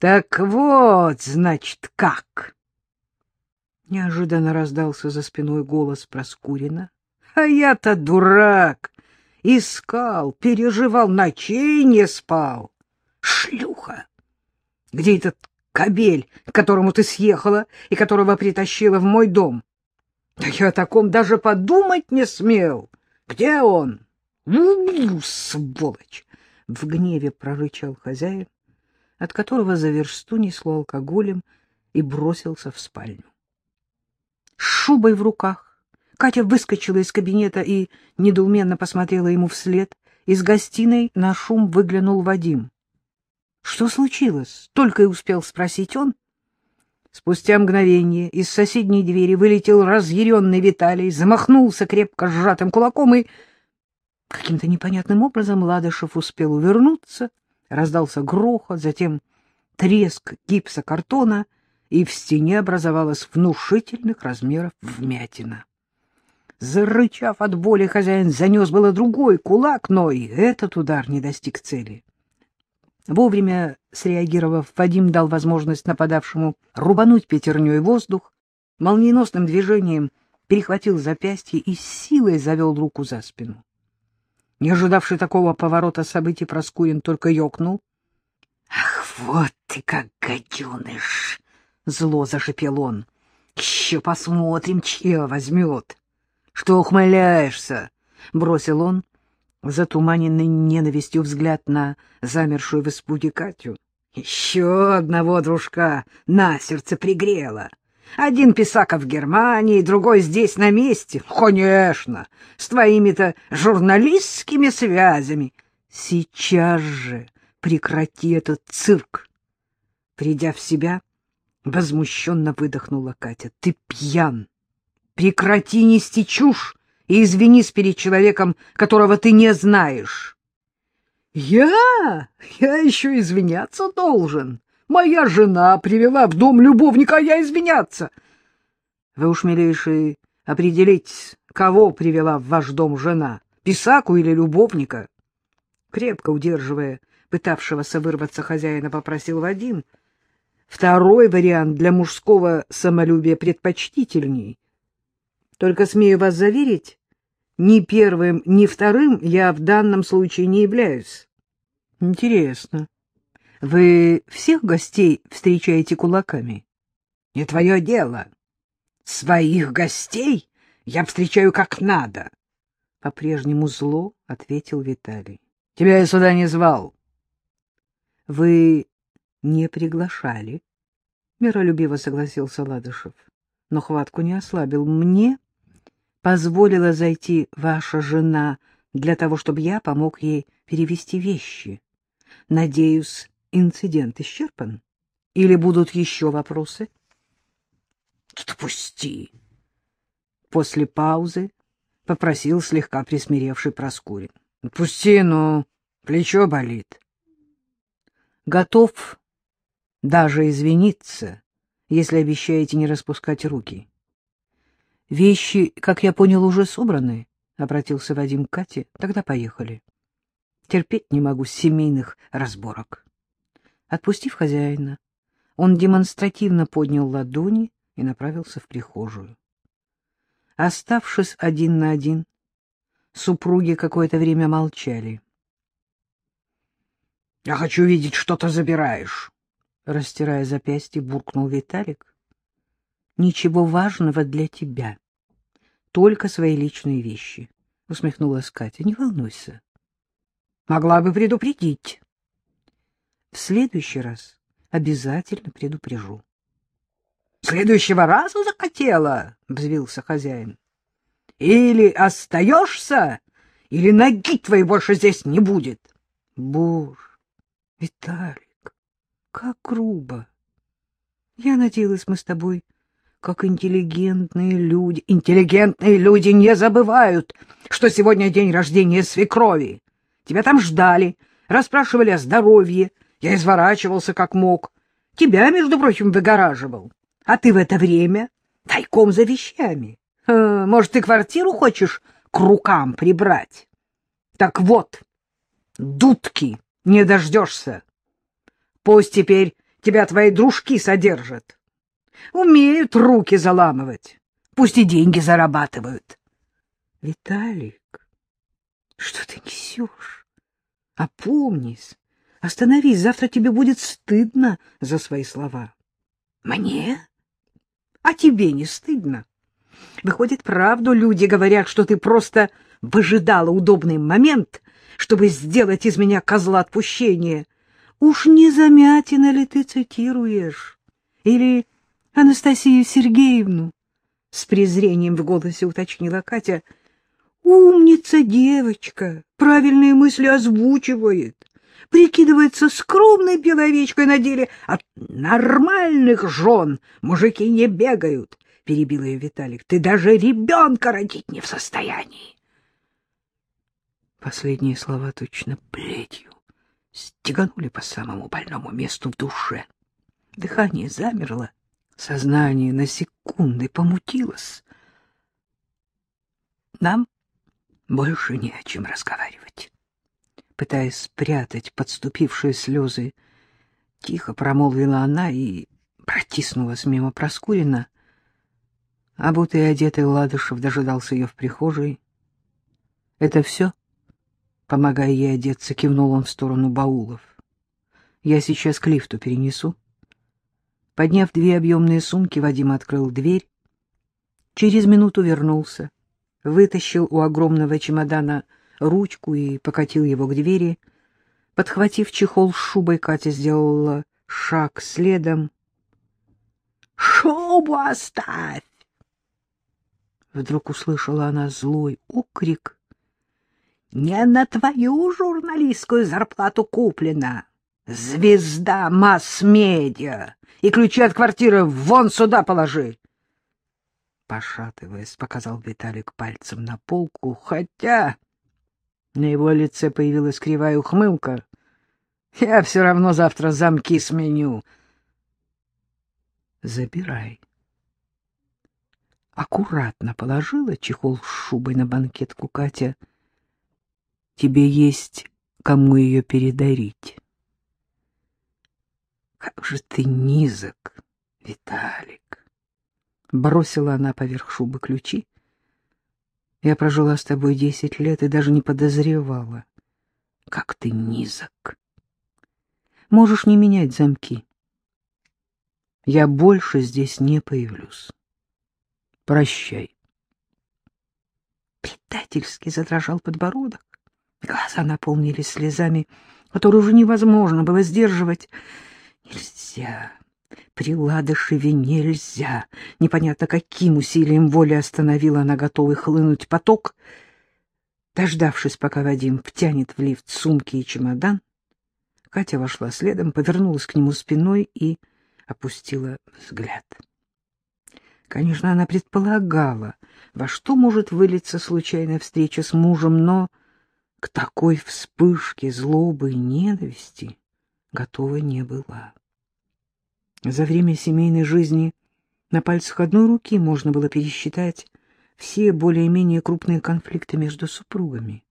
Так вот, значит, как? Неожиданно раздался за спиной голос Проскурина. А я-то дурак! Искал, переживал, ночей не спал. Шлюха! Где этот кобель, к которому ты съехала и которого притащила в мой дом? Да я о таком даже подумать не смел. Где он? У, сволочь! В гневе прорычал хозяин, от которого за версту несло алкоголем, и бросился в спальню. С шубой в руках Катя выскочила из кабинета и недоуменно посмотрела ему вслед. Из гостиной на шум выглянул Вадим. — Что случилось? — только и успел спросить он. Спустя мгновение из соседней двери вылетел разъяренный Виталий, замахнулся крепко сжатым кулаком и... Каким-то непонятным образом Ладышев успел увернуться, раздался грохот, затем треск гипса картона, и в стене образовалась внушительных размеров вмятина. Зарычав от боли, хозяин занес было другой кулак, но и этот удар не достиг цели. Вовремя среагировав, Вадим дал возможность нападавшему рубануть пятерней воздух, молниеносным движением перехватил запястье и силой завел руку за спину. Не ожидавший такого поворота событий, Проскурин только ёкнул. — Ах, вот ты как гаденыш! — зло зашипел он. — Еще посмотрим, чье возьмет. — Что ухмыляешься? — бросил он, затуманенный ненавистью взгляд на замершую в испуге Катю. — Еще одного дружка на сердце пригрело. Один писака в Германии, другой здесь на месте. Конечно, с твоими-то журналистскими связями. Сейчас же прекрати этот цирк. Придя в себя, возмущенно выдохнула Катя. Ты пьян. Прекрати нести чушь и извинись перед человеком, которого ты не знаешь. Я? Я еще извиняться должен. Моя жена привела в дом любовника, а я извиняться. Вы уж, милейший, определить, кого привела в ваш дом жена, писаку или любовника? Крепко удерживая пытавшегося вырваться хозяина, попросил Вадим. Второй вариант для мужского самолюбия предпочтительней. Только смею вас заверить, ни первым, ни вторым я в данном случае не являюсь. Интересно. Вы всех гостей встречаете кулаками? Не твое дело. Своих гостей я встречаю как надо. По-прежнему зло ответил Виталий. Тебя я сюда не звал. Вы не приглашали? Миролюбиво согласился Ладышев, но хватку не ослабил. Мне позволила зайти ваша жена для того, чтобы я помог ей перевести вещи. Надеюсь, инцидент исчерпан? Или будут еще вопросы? — Отпусти! После паузы попросил слегка присмиревший Проскурин. — Отпусти, ну, плечо болит. — Готов даже извиниться, если обещаете не распускать руки. — Вещи, как я понял, уже собраны, — обратился Вадим к Кате. — Тогда поехали. Терпеть не могу семейных разборок. Отпустив хозяина, он демонстративно поднял ладони и направился в прихожую. Оставшись один на один, супруги какое-то время молчали. — Я хочу видеть, что ты забираешь, — растирая запястье, буркнул Виталик. — Ничего важного для тебя, только свои личные вещи, — усмехнулась Катя. — Не волнуйся. — Могла бы предупредить. В следующий раз обязательно предупрежу. — Следующего раза захотела, — взвился хозяин. — Или остаешься, или ноги твоей больше здесь не будет. — Боже, Виталик, как грубо. Я надеялась, мы с тобой как интеллигентные люди. Интеллигентные люди не забывают, что сегодня день рождения свекрови. Тебя там ждали, расспрашивали о здоровье, я изворачивался как мог. Тебя, между прочим, выгораживал. А ты в это время тайком за вещами. Может, ты квартиру хочешь к рукам прибрать? Так вот, дудки не дождешься. Пусть теперь тебя твои дружки содержат. Умеют руки заламывать, пусть и деньги зарабатывают. Виталик, что ты несешь? Опомнись, остановись, завтра тебе будет стыдно за свои слова. Мне? А тебе не стыдно? Выходит, правду люди говорят, что ты просто выжидала удобный момент, чтобы сделать из меня козла отпущения. Уж не замятина ли ты цитируешь? Или Анастасию Сергеевну? С презрением в голосе уточнила Катя. Умница девочка, правильные мысли озвучивает прикидывается скромной человечкой на деле. От нормальных жен мужики не бегают, — перебил ее Виталик. — Ты даже ребенка родить не в состоянии. Последние слова точно плетью стеганули по самому больному месту в душе. Дыхание замерло, сознание на секунды помутилось. Нам больше не о чем разговаривать. Пытаясь спрятать подступившие слезы, тихо промолвила она и протиснулась мимо Проскурина. Обутый и одетый Ладышев дожидался ее в прихожей. — Это все? — помогая ей одеться, кивнул он в сторону баулов. — Я сейчас к лифту перенесу. Подняв две объемные сумки, Вадим открыл дверь. Через минуту вернулся, вытащил у огромного чемодана ручку и покатил его к двери. Подхватив чехол шубой, Катя сделала шаг следом. «Шубу оставь!» Вдруг услышала она злой окрик. «Не на твою журналистскую зарплату куплена! Звезда масс-медиа! И ключи от квартиры вон сюда положи!» Пошатываясь, показал Виталик пальцем на полку, хотя... На его лице появилась кривая ухмылка. Я все равно завтра замки сменю. Забирай. Аккуратно положила чехол с шубой на банкетку Катя. Тебе есть кому ее передарить. Как же ты низок, Виталик! Бросила она поверх шубы ключи я прожила с тобой десять лет и даже не подозревала, как ты низок. Можешь не менять замки. Я больше здесь не появлюсь. Прощай. Предательски задрожал подбородок. Глаза наполнились слезами, которые уже невозможно было сдерживать. Нельзя. При Ладышеве нельзя. Непонятно, каким усилием воли остановила она готовый хлынуть поток. Дождавшись, пока Вадим втянет в лифт сумки и чемодан, Катя вошла следом, повернулась к нему спиной и опустила взгляд. Конечно, она предполагала, во что может вылиться случайная встреча с мужем, но к такой вспышке злобы и ненависти готова не была. За время семейной жизни на пальцах одной руки можно было пересчитать все более-менее крупные конфликты между супругами.